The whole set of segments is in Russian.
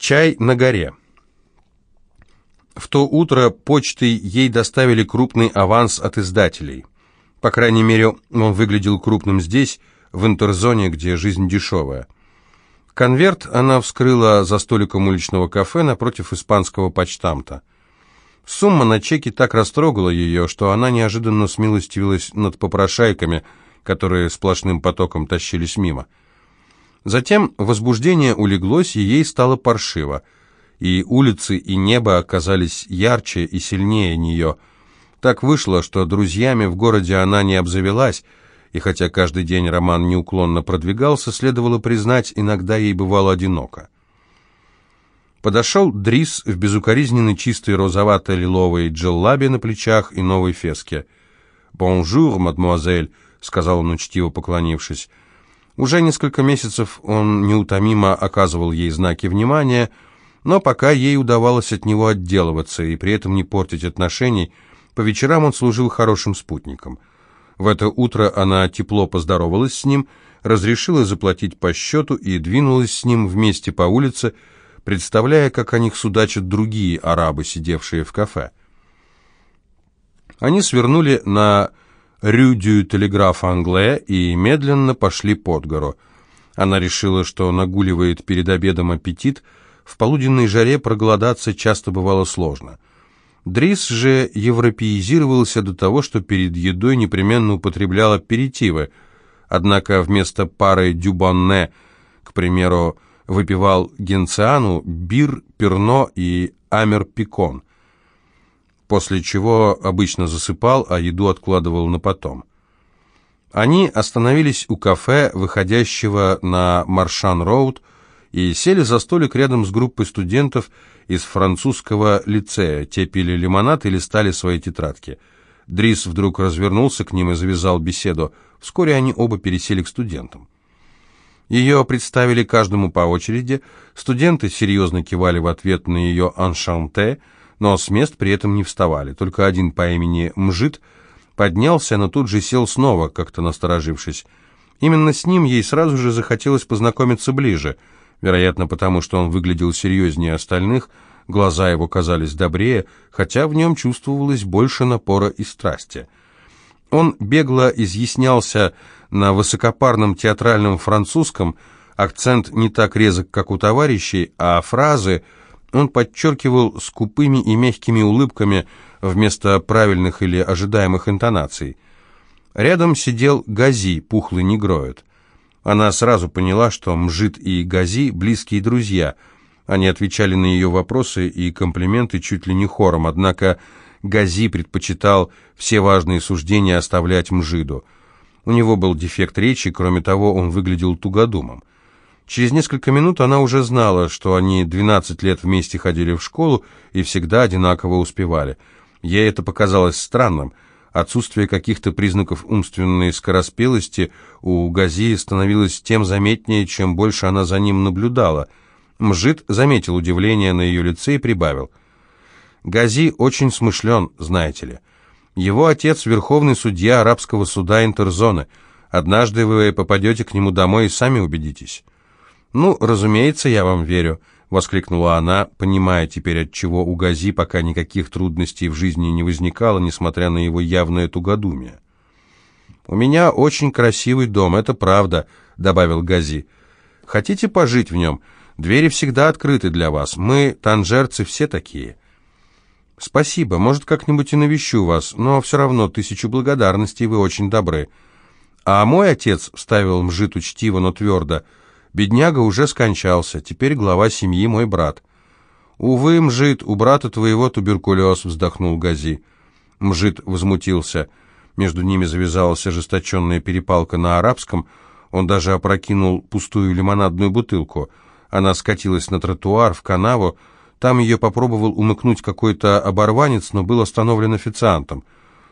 Чай на горе. В то утро почтой ей доставили крупный аванс от издателей. По крайней мере, он выглядел крупным здесь, в интерзоне, где жизнь дешевая. Конверт она вскрыла за столиком уличного кафе напротив испанского почтамта. Сумма на чеке так растрогала ее, что она неожиданно смилостивилась над попрошайками, которые сплошным потоком тащились мимо. Затем возбуждение улеглось, и ей стало паршиво. И улицы, и небо оказались ярче и сильнее нее. Так вышло, что друзьями в городе она не обзавелась, и хотя каждый день роман неуклонно продвигался, следовало признать, иногда ей бывало одиноко. Подошел Дрис в безукоризненной чистой розовато-лиловой джеллабе на плечах и новой феске. «Bonjour, mademoiselle», — сказал он, учтиво поклонившись. Уже несколько месяцев он неутомимо оказывал ей знаки внимания, но пока ей удавалось от него отделываться и при этом не портить отношений, по вечерам он служил хорошим спутником. В это утро она тепло поздоровалась с ним, разрешила заплатить по счету и двинулась с ним вместе по улице, представляя, как о них судачат другие арабы, сидевшие в кафе. Они свернули на Рю дю Телеграф Англе и медленно пошли под гору. Она решила, что нагуливает перед обедом аппетит, в полуденной жаре проголодаться часто бывало сложно. Дрис же европеизировался до того, что перед едой непременно употреблял аперитивы, однако вместо пары дюбанне, к примеру, выпивал генциану, бир, перно и амер-пикон – после чего обычно засыпал, а еду откладывал на потом. Они остановились у кафе, выходящего на Маршан-Роуд, и сели за столик рядом с группой студентов из французского лицея. Те пили лимонад и листали свои тетрадки. Дрис вдруг развернулся к ним и завязал беседу. Вскоре они оба пересели к студентам. Ее представили каждому по очереди, студенты серьезно кивали в ответ на ее «аншанте», но с мест при этом не вставали. Только один по имени Мжит поднялся, но тут же сел снова, как-то насторожившись. Именно с ним ей сразу же захотелось познакомиться ближе, вероятно, потому что он выглядел серьезнее остальных, глаза его казались добрее, хотя в нем чувствовалось больше напора и страсти. Он бегло изъяснялся на высокопарном театральном французском, акцент не так резок, как у товарищей, а фразы – он подчеркивал скупыми и мягкими улыбками вместо правильных или ожидаемых интонаций. Рядом сидел Гази, пухлый негроид. Она сразу поняла, что Мжит и Гази – близкие друзья. Они отвечали на ее вопросы и комплименты чуть ли не хором, однако Гази предпочитал все важные суждения оставлять Мжиду. У него был дефект речи, кроме того, он выглядел тугодумом. Через несколько минут она уже знала, что они 12 лет вместе ходили в школу и всегда одинаково успевали. Ей это показалось странным. Отсутствие каких-то признаков умственной скороспелости у Гази становилось тем заметнее, чем больше она за ним наблюдала. Мжит заметил удивление на ее лице и прибавил. «Гази очень смышлен, знаете ли. Его отец – верховный судья арабского суда Интерзоны. Однажды вы попадете к нему домой и сами убедитесь». «Ну, разумеется, я вам верю», — воскликнула она, понимая теперь, от чего у Гази пока никаких трудностей в жизни не возникало, несмотря на его явное тугодумие. «У меня очень красивый дом, это правда», — добавил Гази. «Хотите пожить в нем? Двери всегда открыты для вас. Мы, танжерцы, все такие». «Спасибо, может, как-нибудь и навещу вас, но все равно тысячу благодарностей, вы очень добры». «А мой отец», — вставил Мжит учтиво, но твердо, — Бедняга уже скончался, теперь глава семьи мой брат. «Увы, Мжит, у брата твоего туберкулез», — вздохнул Гази. Мжит возмутился. Между ними завязалась ожесточенная перепалка на арабском. Он даже опрокинул пустую лимонадную бутылку. Она скатилась на тротуар, в канаву. Там ее попробовал умыкнуть какой-то оборванец, но был остановлен официантом.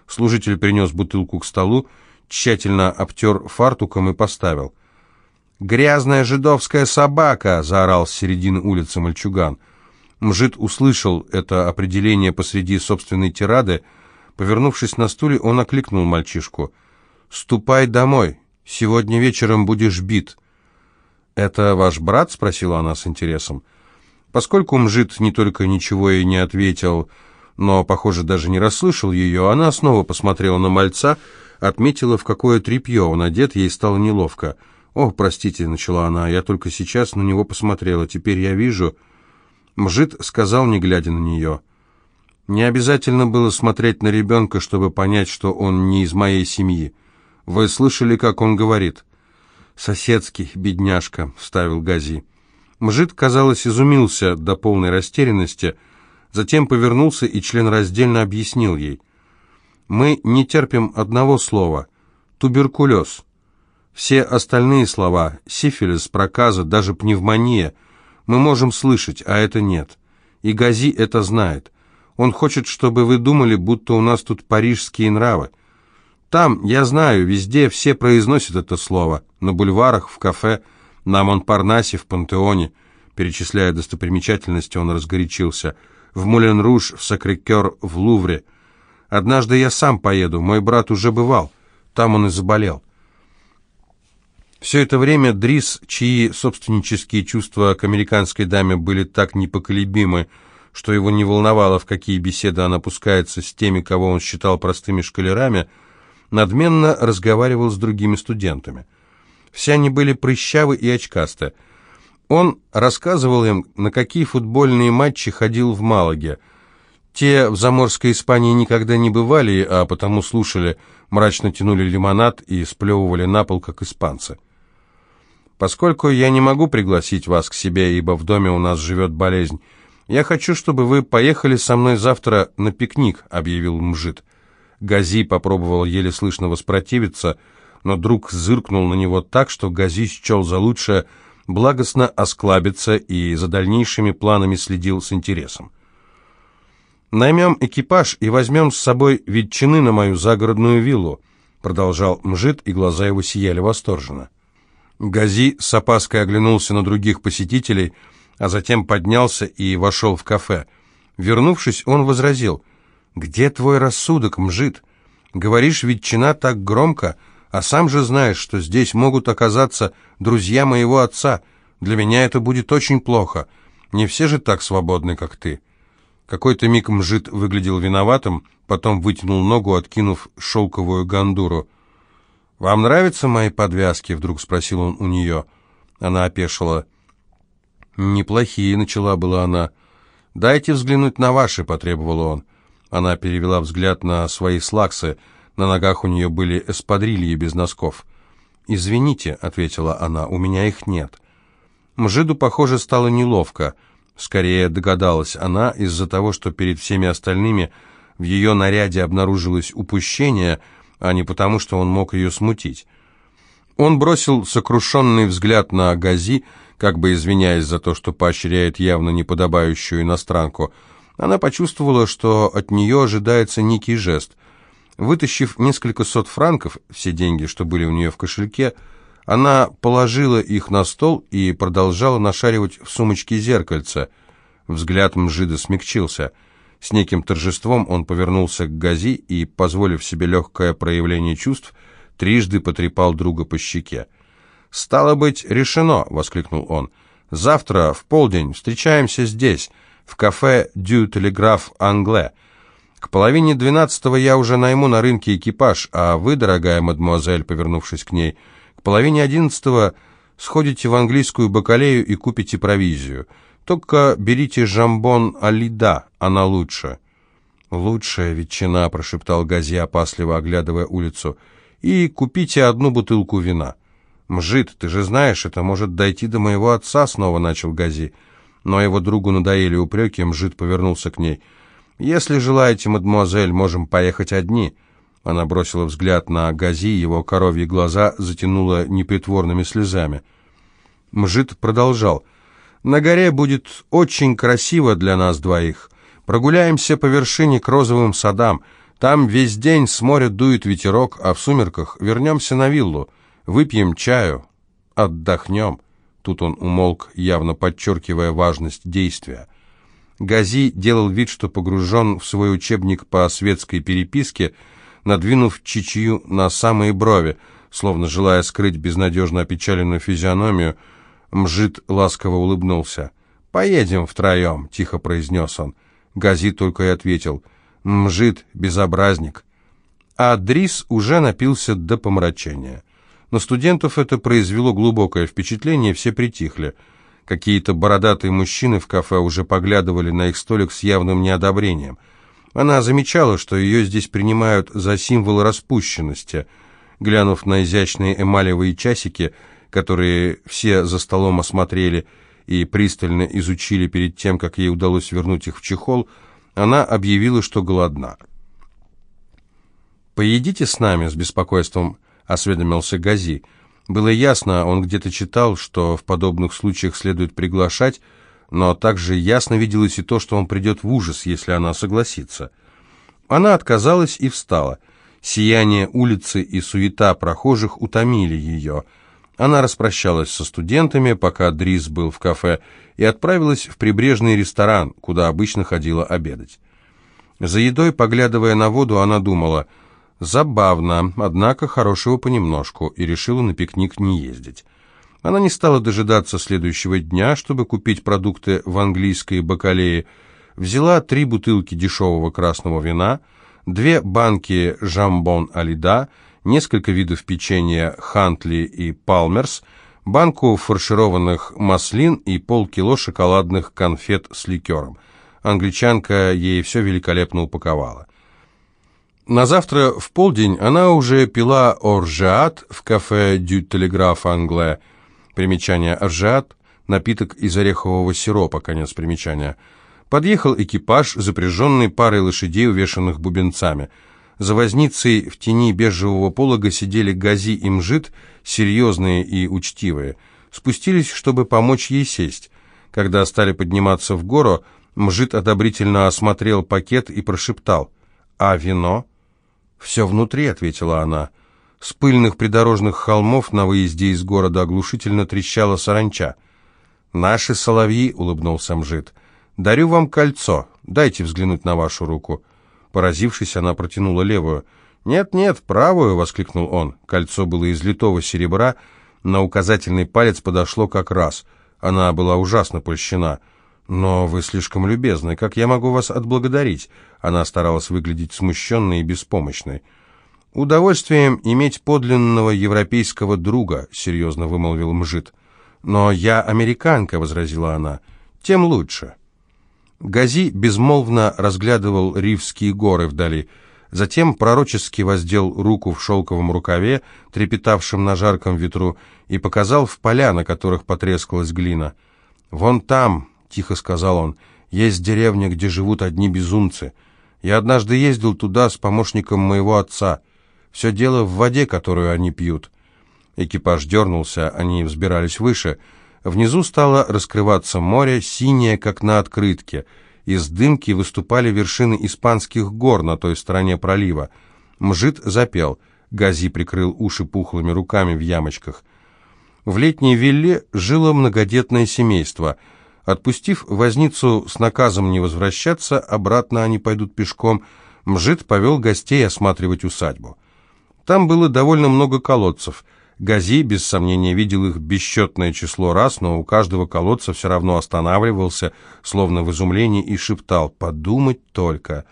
Служитель принес бутылку к столу, тщательно обтер фартуком и поставил. «Грязная жидовская собака!» — заорал с середины улицы мальчуган. Мжит услышал это определение посреди собственной тирады. Повернувшись на стуле, он окликнул мальчишку. «Ступай домой. Сегодня вечером будешь бит». «Это ваш брат?» — спросила она с интересом. Поскольку Мжит не только ничего и не ответил, но, похоже, даже не расслышал ее, она снова посмотрела на мальца, отметила, в какое тряпье он одет, ей стало неловко. «О, простите», — начала она, — «я только сейчас на него посмотрела, теперь я вижу...» Мжит сказал, не глядя на нее. «Не обязательно было смотреть на ребенка, чтобы понять, что он не из моей семьи. Вы слышали, как он говорит?» «Соседский, бедняжка», — вставил Гази. Мжит, казалось, изумился до полной растерянности, затем повернулся и членраздельно объяснил ей. «Мы не терпим одного слова — туберкулез. Все остальные слова — сифилис, проказа, даже пневмония — мы можем слышать, а это нет. И Гази это знает. Он хочет, чтобы вы думали, будто у нас тут парижские нравы. Там, я знаю, везде все произносят это слово. На бульварах, в кафе, на Монпарнасе, в Пантеоне. Перечисляя достопримечательности, он разгорячился. В Мулен-Руж, в Сакрикер, в Лувре. Однажды я сам поеду, мой брат уже бывал. Там он и заболел. Все это время Дрис, чьи собственнические чувства к американской даме были так непоколебимы, что его не волновало, в какие беседы она пускается с теми, кого он считал простыми шкалерами, надменно разговаривал с другими студентами. Все они были прыщавы и очкасты. Он рассказывал им, на какие футбольные матчи ходил в Малаге. Те в заморской Испании никогда не бывали, а потому слушали, мрачно тянули лимонад и сплевывали на пол, как испанцы. «Поскольку я не могу пригласить вас к себе, ибо в доме у нас живет болезнь, я хочу, чтобы вы поехали со мной завтра на пикник», — объявил Мжит. Гази попробовал еле слышно воспротивиться, но друг зыркнул на него так, что Гази счел за лучшее благостно осклабиться и за дальнейшими планами следил с интересом. «Наймем экипаж и возьмем с собой ветчины на мою загородную виллу», продолжал Мжит, и глаза его сияли восторженно. Гази с опаской оглянулся на других посетителей, а затем поднялся и вошел в кафе. Вернувшись, он возразил, «Где твой рассудок, Мжит? Говоришь, ветчина так громко, а сам же знаешь, что здесь могут оказаться друзья моего отца. Для меня это будет очень плохо. Не все же так свободны, как ты». Какой-то миг Мжит выглядел виноватым, потом вытянул ногу, откинув шелковую гандуру. «Вам нравятся мои подвязки?» — вдруг спросил он у нее. Она опешила. «Неплохие», — начала была она. «Дайте взглянуть на ваши», — потребовал он. Она перевела взгляд на свои слаксы. На ногах у нее были эспадрильи без носков. «Извините», — ответила она, — «у меня их нет». Мжиду, похоже, стало неловко. Скорее догадалась она из-за того, что перед всеми остальными в ее наряде обнаружилось упущение, а не потому, что он мог ее смутить. Он бросил сокрушенный взгляд на Гази, как бы извиняясь за то, что поощряет явно неподобающую иностранку. Она почувствовала, что от нее ожидается некий жест. Вытащив несколько сот франков, все деньги, что были у нее в кошельке, она положила их на стол и продолжала нашаривать в сумочке зеркальце. Взгляд Мжида смягчился. С неким торжеством он повернулся к Гази и, позволив себе легкое проявление чувств, трижды потрепал друга по щеке. «Стало быть, решено!» — воскликнул он. «Завтра в полдень встречаемся здесь, в кафе «Дю Телеграф Англе». К половине двенадцатого я уже найму на рынке экипаж, а вы, дорогая мадемуазель, повернувшись к ней, к половине одиннадцатого сходите в английскую бакалею и купите провизию. Только берите жамбон Алида, она лучше». «Лучшая ветчина», — прошептал Гази, опасливо оглядывая улицу, — «и купите одну бутылку вина». «Мжит, ты же знаешь, это может дойти до моего отца», — снова начал Гази. Но его другу надоели упреки, Мжит повернулся к ней. «Если желаете, мадемуазель, можем поехать одни». Она бросила взгляд на Гази, его коровьи глаза затянула непритворными слезами. Мжит продолжал. «На горе будет очень красиво для нас двоих. Прогуляемся по вершине к розовым садам. Там весь день с моря дует ветерок, а в сумерках вернемся на виллу». Выпьем чаю, отдохнем». Тут он умолк, явно подчеркивая важность действия. Гази делал вид, что погружен в свой учебник по светской переписке, надвинув чичью на самые брови, словно желая скрыть безнадежно опечаленную физиономию, Мжит ласково улыбнулся. «Поедем втроем», — тихо произнес он. Гази только и ответил. «Мжит, безобразник». А Дрис уже напился до помрачения. На студентов это произвело глубокое впечатление, все притихли. Какие-то бородатые мужчины в кафе уже поглядывали на их столик с явным неодобрением. Она замечала, что ее здесь принимают за символ распущенности. Глянув на изящные эмалевые часики, которые все за столом осмотрели и пристально изучили перед тем, как ей удалось вернуть их в чехол, она объявила, что голодна. «Поедите с нами?» — с беспокойством осведомился Гази. Было ясно, он где-то читал, что в подобных случаях следует приглашать, но также ясно виделось и то, что он придет в ужас, если она согласится. Она отказалась и встала. Сияние улицы и суета прохожих утомили ее. Она распрощалась со студентами, пока Дрис был в кафе, и отправилась в прибрежный ресторан, куда обычно ходила обедать. За едой, поглядывая на воду, она думала – Забавно, однако хорошего понемножку, и решила на пикник не ездить. Она не стала дожидаться следующего дня, чтобы купить продукты в английской бакалее. Взяла три бутылки дешевого красного вина, две банки жамбон алида, несколько видов печенья хантли и палмерс, банку фаршированных маслин и полкило шоколадных конфет с ликером. Англичанка ей все великолепно упаковала. На завтра в полдень она уже пила оржеат в кафе «Дю Телеграф Англе». Примечание «оржеат» – напиток из орехового сиропа, конец примечания. Подъехал экипаж, запряженный парой лошадей, увешанных бубенцами. За возницей в тени бежевого полога сидели Гази и Мжит, серьезные и учтивые. Спустились, чтобы помочь ей сесть. Когда стали подниматься в гору, Мжит одобрительно осмотрел пакет и прошептал «А вино?» «Все внутри», — ответила она. С пыльных придорожных холмов на выезде из города оглушительно трещала саранча. «Наши соловьи», — улыбнулся Мжит. «Дарю вам кольцо. Дайте взглянуть на вашу руку». Поразившись, она протянула левую. «Нет-нет, правую!» — воскликнул он. Кольцо было из литого серебра, на указательный палец подошло как раз. Она была ужасно польщена. «Но вы слишком любезны. Как я могу вас отблагодарить?» Она старалась выглядеть смущенной и беспомощной. «Удовольствием иметь подлинного европейского друга», — серьезно вымолвил Мжит. «Но я американка», — возразила она. «Тем лучше». Гази безмолвно разглядывал Ривские горы вдали, затем пророчески воздел руку в шелковом рукаве, трепетавшем на жарком ветру, и показал в поля, на которых потрескалась глина. «Вон там, — тихо сказал он, — «есть деревня, где живут одни безумцы. Я однажды ездил туда с помощником моего отца. Все дело в воде, которую они пьют». Экипаж дернулся, они взбирались выше. Внизу стало раскрываться море, синее, как на открытке. Из дымки выступали вершины испанских гор на той стороне пролива. Мжит запел. Гази прикрыл уши пухлыми руками в ямочках. В летней вилле жило многодетное семейство — Отпустив возницу с наказом не возвращаться, обратно они пойдут пешком, Мжит повел гостей осматривать усадьбу. Там было довольно много колодцев. Гази, без сомнения, видел их бесчетное число раз, но у каждого колодца все равно останавливался, словно в изумлении, и шептал «подумать только».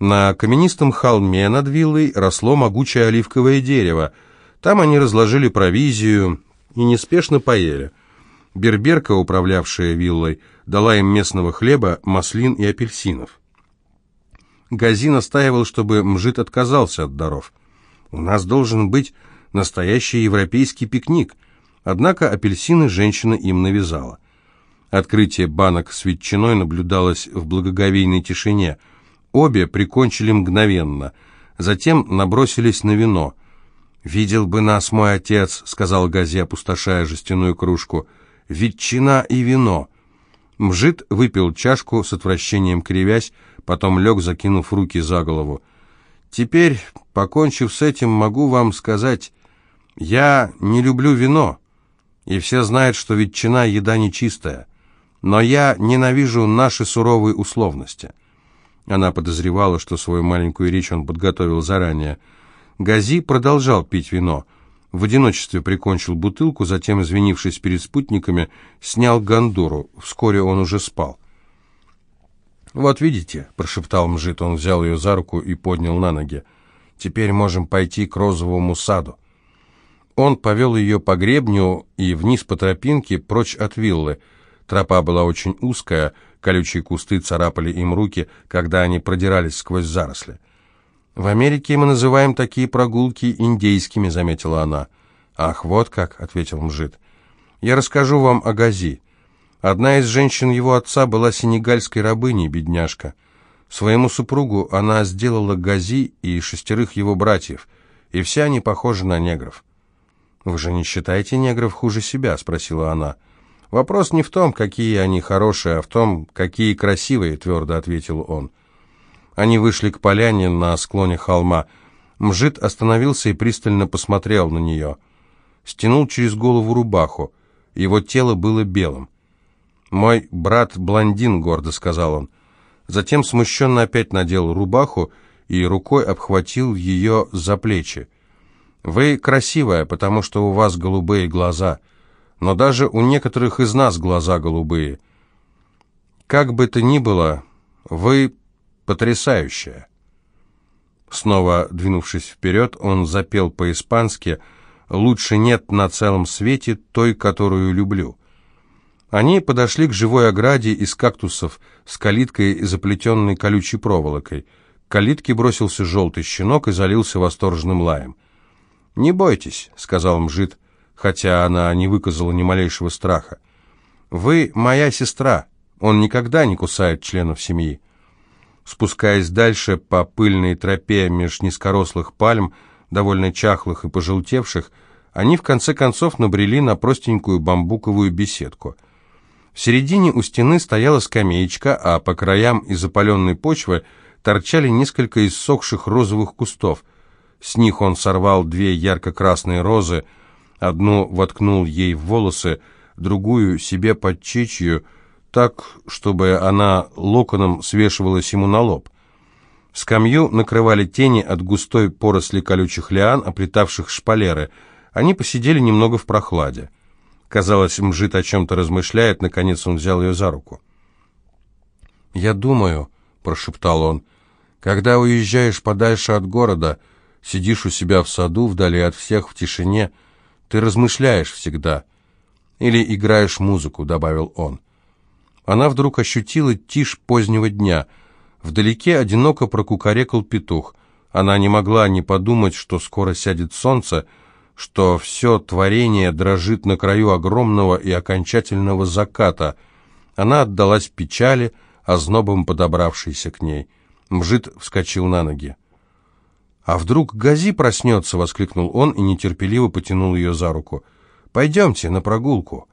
На каменистом холме над виллой росло могучее оливковое дерево. Там они разложили провизию и неспешно поели – Берберка, управлявшая виллой, дала им местного хлеба, маслин и апельсинов. Гази настаивал, чтобы Мжит отказался от даров. «У нас должен быть настоящий европейский пикник», однако апельсины женщина им навязала. Открытие банок с ветчиной наблюдалось в благоговейной тишине. Обе прикончили мгновенно, затем набросились на вино. «Видел бы нас мой отец», — сказал Гази, опустошая жестяную кружку, — ветчина и вино. Мжит выпил чашку с отвращением кривясь, потом лег, закинув руки за голову. «Теперь, покончив с этим, могу вам сказать, я не люблю вино, и все знают, что ветчина — еда нечистая, но я ненавижу наши суровые условности». Она подозревала, что свою маленькую речь он подготовил заранее. Гази продолжал пить вино. В одиночестве прикончил бутылку, затем, извинившись перед спутниками, снял гандуру. Вскоре он уже спал. «Вот видите», — прошептал Мжит, он взял ее за руку и поднял на ноги. «Теперь можем пойти к розовому саду». Он повел ее по гребню и вниз по тропинке, прочь от виллы. Тропа была очень узкая, колючие кусты царапали им руки, когда они продирались сквозь заросли. «В Америке мы называем такие прогулки индейскими», — заметила она. «Ах, вот как», — ответил Мжит. «Я расскажу вам о Гази. Одна из женщин его отца была сенегальской рабыней, бедняжка. Своему супругу она сделала Гази и шестерых его братьев, и все они похожи на негров». «Вы же не считаете негров хуже себя?» — спросила она. «Вопрос не в том, какие они хорошие, а в том, какие красивые», — твердо ответил он. Они вышли к поляне на склоне холма. Мжит остановился и пристально посмотрел на нее. Стянул через голову рубаху. Его тело было белым. «Мой брат блондин», — гордо сказал он. Затем смущенно опять надел рубаху и рукой обхватил ее за плечи. «Вы красивая, потому что у вас голубые глаза, но даже у некоторых из нас глаза голубые. Как бы то ни было, вы потрясающая. Снова двинувшись вперед, он запел по-испански «Лучше нет на целом свете той, которую люблю». Они подошли к живой ограде из кактусов с калиткой, заплетенной колючей проволокой. К калитке бросился желтый щенок и залился восторженным лаем. «Не бойтесь», — сказал Мжит, хотя она не выказала ни малейшего страха. «Вы моя сестра. Он никогда не кусает членов семьи». Спускаясь дальше по пыльной тропе меж низкорослых пальм, довольно чахлых и пожелтевших, они в конце концов набрели на простенькую бамбуковую беседку. В середине у стены стояла скамеечка, а по краям из опаленной почвы торчали несколько иссохших розовых кустов. С них он сорвал две ярко-красные розы, одну воткнул ей в волосы, другую себе под чечью – так, чтобы она локоном свешивалась ему на лоб. Скамью накрывали тени от густой поросли колючих лиан, оплетавших шпалеры. Они посидели немного в прохладе. Казалось, Мжит о чем-то размышляет, наконец он взял ее за руку. «Я думаю», — прошептал он, — «когда уезжаешь подальше от города, сидишь у себя в саду, вдали от всех, в тишине, ты размышляешь всегда. Или играешь музыку», — добавил он. Она вдруг ощутила тишь позднего дня. Вдалеке одиноко прокукарекал петух. Она не могла не подумать, что скоро сядет солнце, что все творение дрожит на краю огромного и окончательного заката. Она отдалась печали, ознобом подобравшейся к ней. Мжит вскочил на ноги. «А вдруг Гази проснется?» — воскликнул он и нетерпеливо потянул ее за руку. «Пойдемте на прогулку».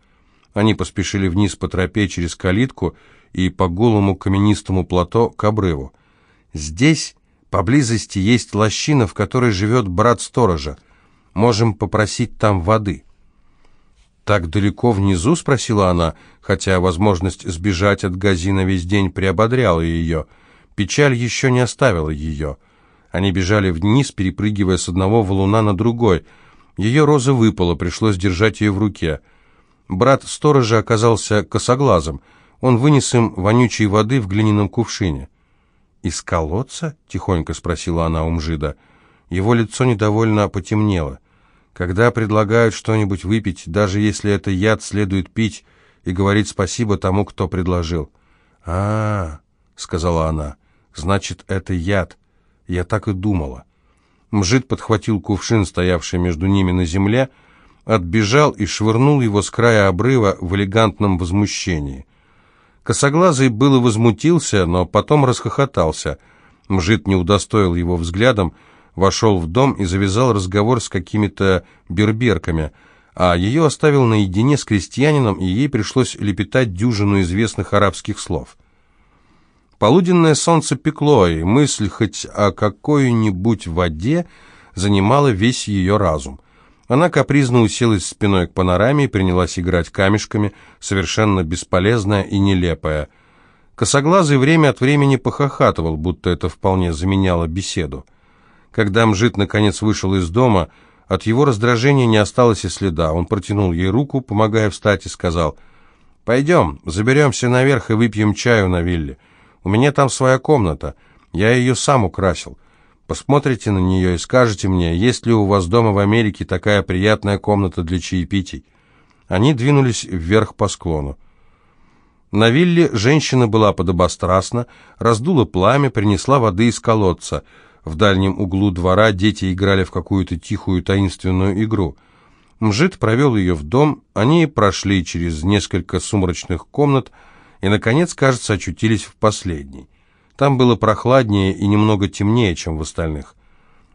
Они поспешили вниз по тропе через калитку и по голому каменистому плато к обрыву. «Здесь поблизости есть лощина, в которой живет брат сторожа. Можем попросить там воды». «Так далеко внизу?» — спросила она, хотя возможность сбежать от Газина весь день приободряла ее. Печаль еще не оставила ее. Они бежали вниз, перепрыгивая с одного валуна на другой. Ее роза выпала, пришлось держать ее в руке. Брат сторожа оказался косоглазым. Он вынес им вонючей воды в глиняном кувшине. «Из колодца?» — тихонько спросила она у Мжида. Его лицо недовольно потемнело. Когда предлагают что-нибудь выпить, даже если это яд, следует пить и говорить спасибо тому, кто предложил. а, -а, -а сказала она, — «значит, это яд. Я так и думала». Мжид подхватил кувшин, стоявший между ними на земле, — отбежал и швырнул его с края обрыва в элегантном возмущении. Косоглазый было возмутился, но потом расхохотался. Мжит не удостоил его взглядом, вошел в дом и завязал разговор с какими-то берберками, а ее оставил наедине с крестьянином, и ей пришлось лепетать дюжину известных арабских слов. Полуденное солнце пекло, и мысль хоть о какой-нибудь воде занимала весь ее разум. Она капризно уселась спиной к панораме и принялась играть камешками, совершенно бесполезная и нелепая. Косоглазый время от времени похохатывал, будто это вполне заменяло беседу. Когда Мжит наконец вышел из дома, От его раздражения не осталось и следа. Он протянул ей руку, помогая встать, и сказал, «Пойдем, заберемся наверх и выпьем чаю на вилле. У меня там своя комната. Я ее сам украсил. Посмотрите на нее и скажете мне, есть ли у вас дома в Америке такая приятная комната для чаепитий». Они двинулись вверх по склону. На вилле женщина была подобострастна, раздула пламя, принесла воды из колодца – в дальнем углу двора дети играли в какую-то тихую таинственную игру. Мжит провел ее в дом, они прошли через несколько сумрачных комнат и, наконец, кажется, очутились в последней. Там было прохладнее и немного темнее, чем в остальных.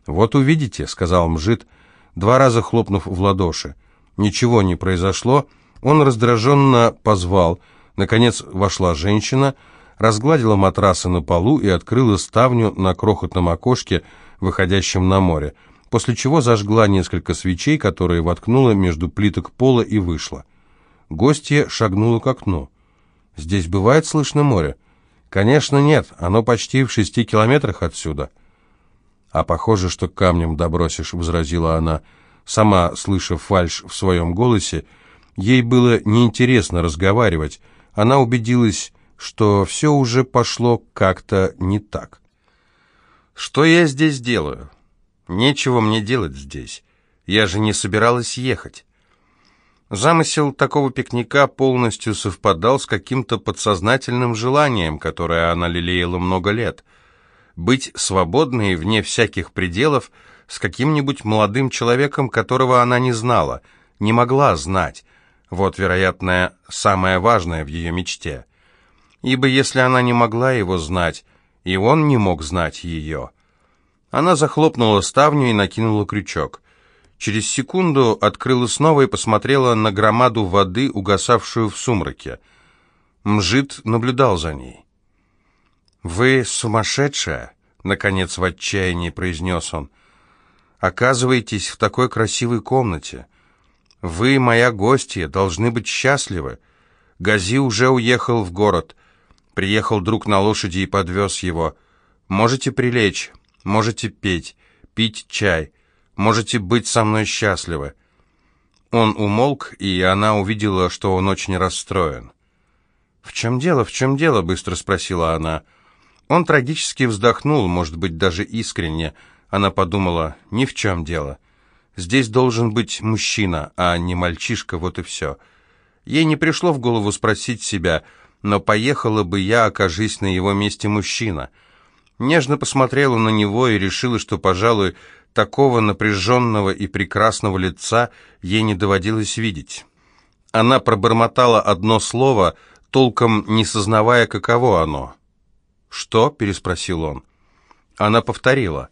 «Вот увидите», — сказал Мжит, два раза хлопнув в ладоши. Ничего не произошло, он раздраженно позвал. Наконец вошла женщина — разгладила матрасы на полу и открыла ставню на крохотном окошке, выходящем на море, после чего зажгла несколько свечей, которые воткнула между плиток пола и вышла. Гостья шагнула к окну. «Здесь бывает слышно море?» «Конечно нет, оно почти в шести километрах отсюда». «А похоже, что камнем добросишь», — возразила она, сама слыша фальшь в своем голосе. Ей было неинтересно разговаривать. Она убедилась что все уже пошло как-то не так. «Что я здесь делаю? Нечего мне делать здесь. Я же не собиралась ехать». Замысел такого пикника полностью совпадал с каким-то подсознательным желанием, которое она лелеяла много лет. Быть свободной, вне всяких пределов, с каким-нибудь молодым человеком, которого она не знала, не могла знать. Вот, вероятно, самое важное в ее мечте ибо если она не могла его знать, и он не мог знать ее. Она захлопнула ставню и накинула крючок. Через секунду открыла снова и посмотрела на громаду воды, угасавшую в сумраке. Мжит наблюдал за ней. «Вы сумасшедшая?» — наконец в отчаянии произнес он. «Оказываетесь в такой красивой комнате. Вы, моя гостья, должны быть счастливы. Гази уже уехал в город. Приехал друг на лошади и подвез его. Можете прилечь, можете петь, пить чай, можете быть со мной счастливы». Он умолк, и она увидела, что он очень расстроен. «В чем дело, в чем дело?» — быстро спросила она. Он трагически вздохнул, может быть, даже искренне. Она подумала, ни в чем дело. Здесь должен быть мужчина, а не мальчишка, вот и все. Ей не пришло в голову спросить себя, но поехала бы я, окажись на его месте мужчина. Нежно посмотрела на него и решила, что, пожалуй, такого напряженного и прекрасного лица ей не доводилось видеть. Она пробормотала одно слово, толком не сознавая, каково оно. «Что?» — переспросил он. Она повторила.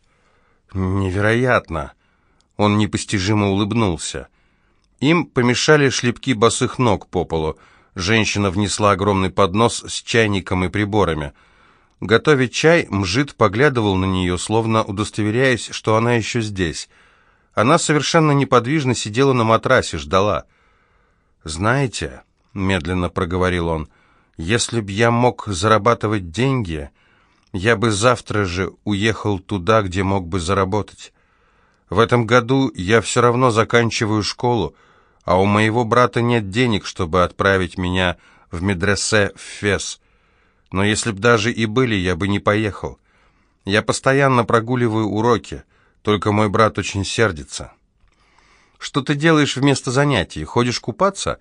«Невероятно!» Он непостижимо улыбнулся. Им помешали шлепки босых ног по полу. Женщина внесла огромный поднос с чайником и приборами. Готовя чай, Мжит поглядывал на нее, словно удостоверяясь, что она еще здесь. Она совершенно неподвижно сидела на матрасе, ждала. «Знаете», — медленно проговорил он, — «если б я мог зарабатывать деньги, я бы завтра же уехал туда, где мог бы заработать. В этом году я все равно заканчиваю школу, а у моего брата нет денег, чтобы отправить меня в медресе в Фес. Но если б даже и были, я бы не поехал. Я постоянно прогуливаю уроки, только мой брат очень сердится. Что ты делаешь вместо занятий? Ходишь купаться?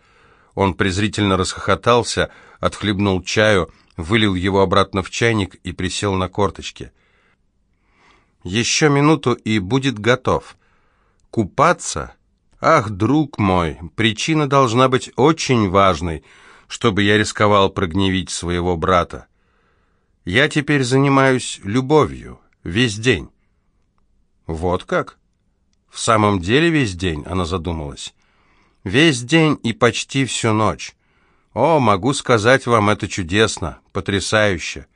Он презрительно расхохотался, отхлебнул чаю, вылил его обратно в чайник и присел на корточки. Еще минуту и будет готов. Купаться? «Ах, друг мой, причина должна быть очень важной, чтобы я рисковал прогневить своего брата. Я теперь занимаюсь любовью весь день». «Вот как?» «В самом деле весь день?» — она задумалась. «Весь день и почти всю ночь. О, могу сказать вам, это чудесно, потрясающе.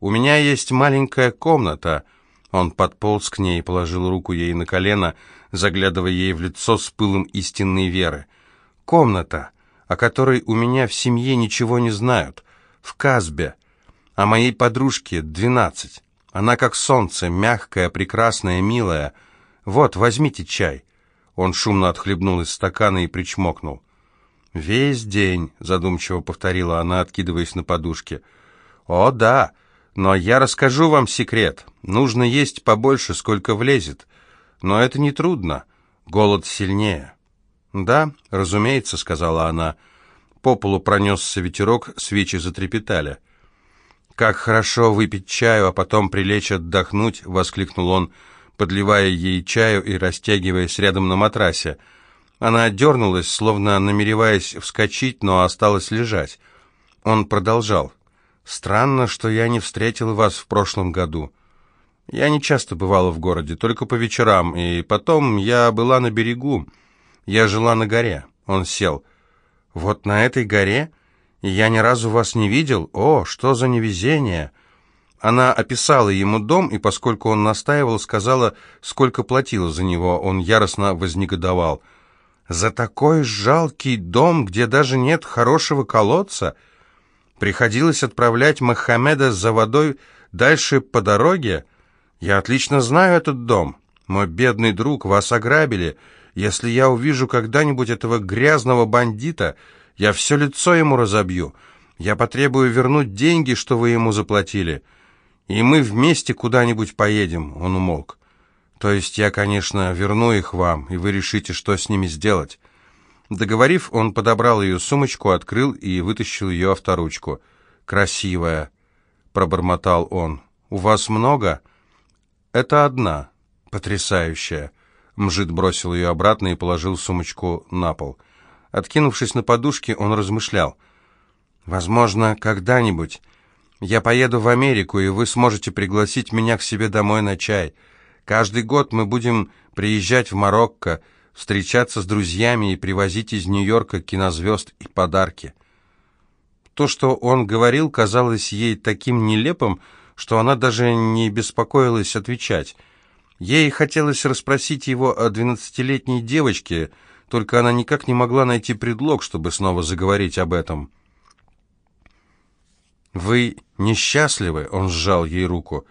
У меня есть маленькая комната». Он подполз к ней и положил руку ей на колено, — заглядывая ей в лицо с пылом истинной веры. «Комната, о которой у меня в семье ничего не знают, в Казбе. А моей подружке двенадцать. Она как солнце, мягкая, прекрасная, милая. Вот, возьмите чай». Он шумно отхлебнул из стакана и причмокнул. «Весь день», — задумчиво повторила она, откидываясь на подушке. «О, да, но я расскажу вам секрет. Нужно есть побольше, сколько влезет. Но это не трудно. Голод сильнее». «Да, разумеется», — сказала она. По полу пронесся ветерок, свечи затрепетали. «Как хорошо выпить чаю, а потом прилечь отдохнуть!» — воскликнул он, подливая ей чаю и растягиваясь рядом на матрасе. Она отдернулась, словно намереваясь вскочить, но осталась лежать. Он продолжал. «Странно, что я не встретил вас в прошлом году. Я не часто бывала в городе, только по вечерам, и потом я была на берегу. Я жила на горе». Он сел. «Вот на этой горе? Я ни разу вас не видел? О, что за невезение!» Она описала ему дом, и поскольку он настаивал, сказала, сколько платила за него. Он яростно вознегодовал. «За такой жалкий дом, где даже нет хорошего колодца? Приходилось отправлять Мохаммеда за водой дальше по дороге? Я отлично знаю этот дом. Мой бедный друг, вас ограбили. Если я увижу когда-нибудь этого грязного бандита, я все лицо ему разобью. Я потребую вернуть деньги, что вы ему заплатили. И мы вместе куда-нибудь поедем». Он умолк. «То есть я, конечно, верну их вам, и вы решите, что с ними сделать». Договорив, он подобрал ее сумочку, открыл и вытащил ее авторучку. «Красивая», — пробормотал он. «У вас много?» «Это одна. Потрясающая». Мжит бросил ее обратно и положил сумочку на пол. Откинувшись на подушке, он размышлял. «Возможно, когда-нибудь я поеду в Америку, и вы сможете пригласить меня к себе домой на чай. Каждый год мы будем приезжать в Марокко, встречаться с друзьями и привозить из Нью-Йорка кинозвезд и подарки». То, что он говорил, казалось ей таким нелепым, что она даже не беспокоилась отвечать. Ей хотелось расспросить его о двенадцатилетней девочке, только она никак не могла найти предлог, чтобы снова заговорить об этом. «Вы несчастливы?» — он сжал ей руку.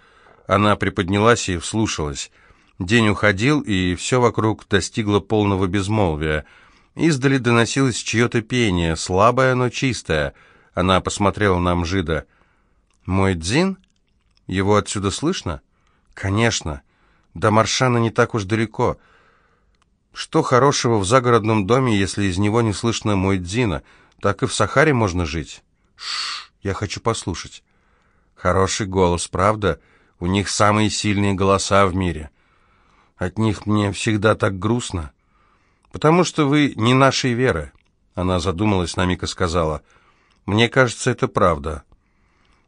Она приподнялась и вслушалась. День уходил, и все вокруг достигло полного безмолвия. Издали доносилось чье-то пение, слабое, но чистое. Она посмотрела на Мжида. «Мой Дзин? Его отсюда слышно?» «Конечно. До Маршана не так уж далеко. Что хорошего в загородном доме, если из него не слышно мой Дзина? Так и в Сахаре можно жить. Шш, я хочу послушать. Хороший голос, правда? У них самые сильные голоса в мире. От них мне всегда так грустно. Потому что вы не нашей веры. Она задумалась на миг и сказала. Мне кажется, это правда.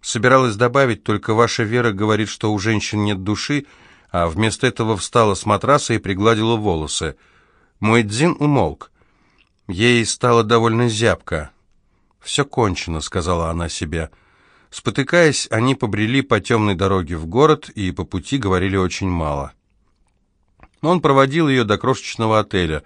Собиралась добавить, только ваша вера говорит, что у женщин нет души, а вместо этого встала с матраса и пригладила волосы. Мой дзин умолк. Ей стало довольно зябко. «Все кончено», — сказала она себе. Спотыкаясь, они побрели по темной дороге в город и по пути говорили очень мало. Он проводил ее до крошечного отеля.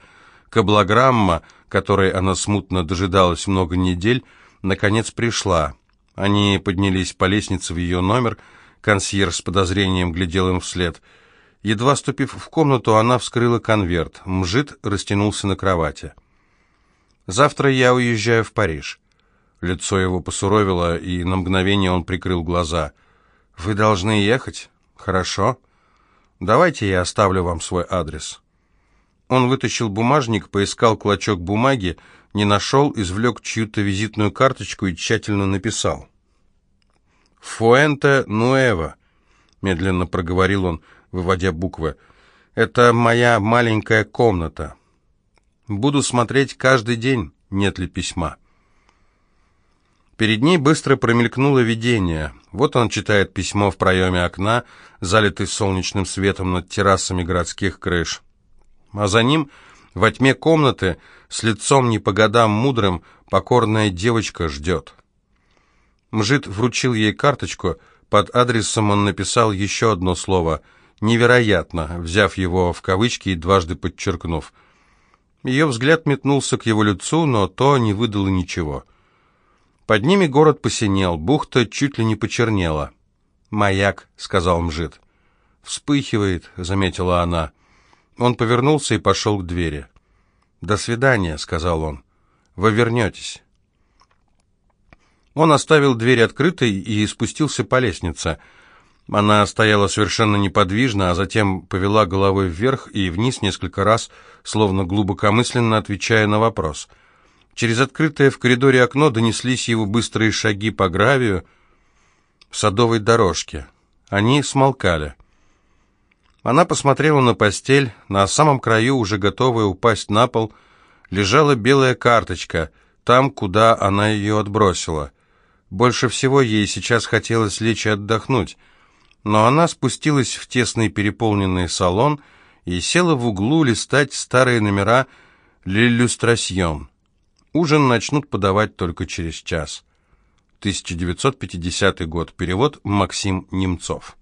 Каблограмма, которой она смутно дожидалась много недель, наконец пришла. Они поднялись по лестнице в ее номер, консьерж с подозрением глядел им вслед — Едва ступив в комнату, она вскрыла конверт. Мжит растянулся на кровати. «Завтра я уезжаю в Париж». Лицо его посуровило, и на мгновение он прикрыл глаза. «Вы должны ехать? Хорошо. Давайте я оставлю вам свой адрес». Он вытащил бумажник, поискал клочок бумаги, не нашел, извлек чью-то визитную карточку и тщательно написал. «Фуэнте Нуэва», — медленно проговорил он, — выводя буквы. «Это моя маленькая комната. Буду смотреть каждый день, нет ли письма». Перед ней быстро промелькнуло видение. Вот он читает письмо в проеме окна, залитый солнечным светом над террасами городских крыш. А за ним, во тьме комнаты, с лицом не по годам мудрым, покорная девочка ждет. Мжит вручил ей карточку, под адресом он написал еще одно слово — невероятно, взяв его в кавычки и дважды подчеркнув. Ее взгляд метнулся к его лицу, но то не выдало ничего. Под ними город посинел, бухта чуть ли не почернела. «Маяк», — сказал Мжит. «Вспыхивает», — заметила она. Он повернулся и пошел к двери. «До свидания», — сказал он. «Вы вернетесь». Он оставил дверь открытой и спустился по лестнице. Она стояла совершенно неподвижно, а затем повела головой вверх и вниз несколько раз, словно глубокомысленно отвечая на вопрос. Через открытое в коридоре окно донеслись его быстрые шаги по гравию садовой дорожке. Они смолкали. Она посмотрела на постель, на самом краю, уже готовая упасть на пол, лежала белая карточка, там, куда она ее отбросила. Больше всего ей сейчас хотелось лечь и отдохнуть, но она спустилась в тесный переполненный салон и села в углу листать старые номера «Лиллюстрасьон». Ужин начнут подавать только через час. 1950 год. Перевод Максим Немцов.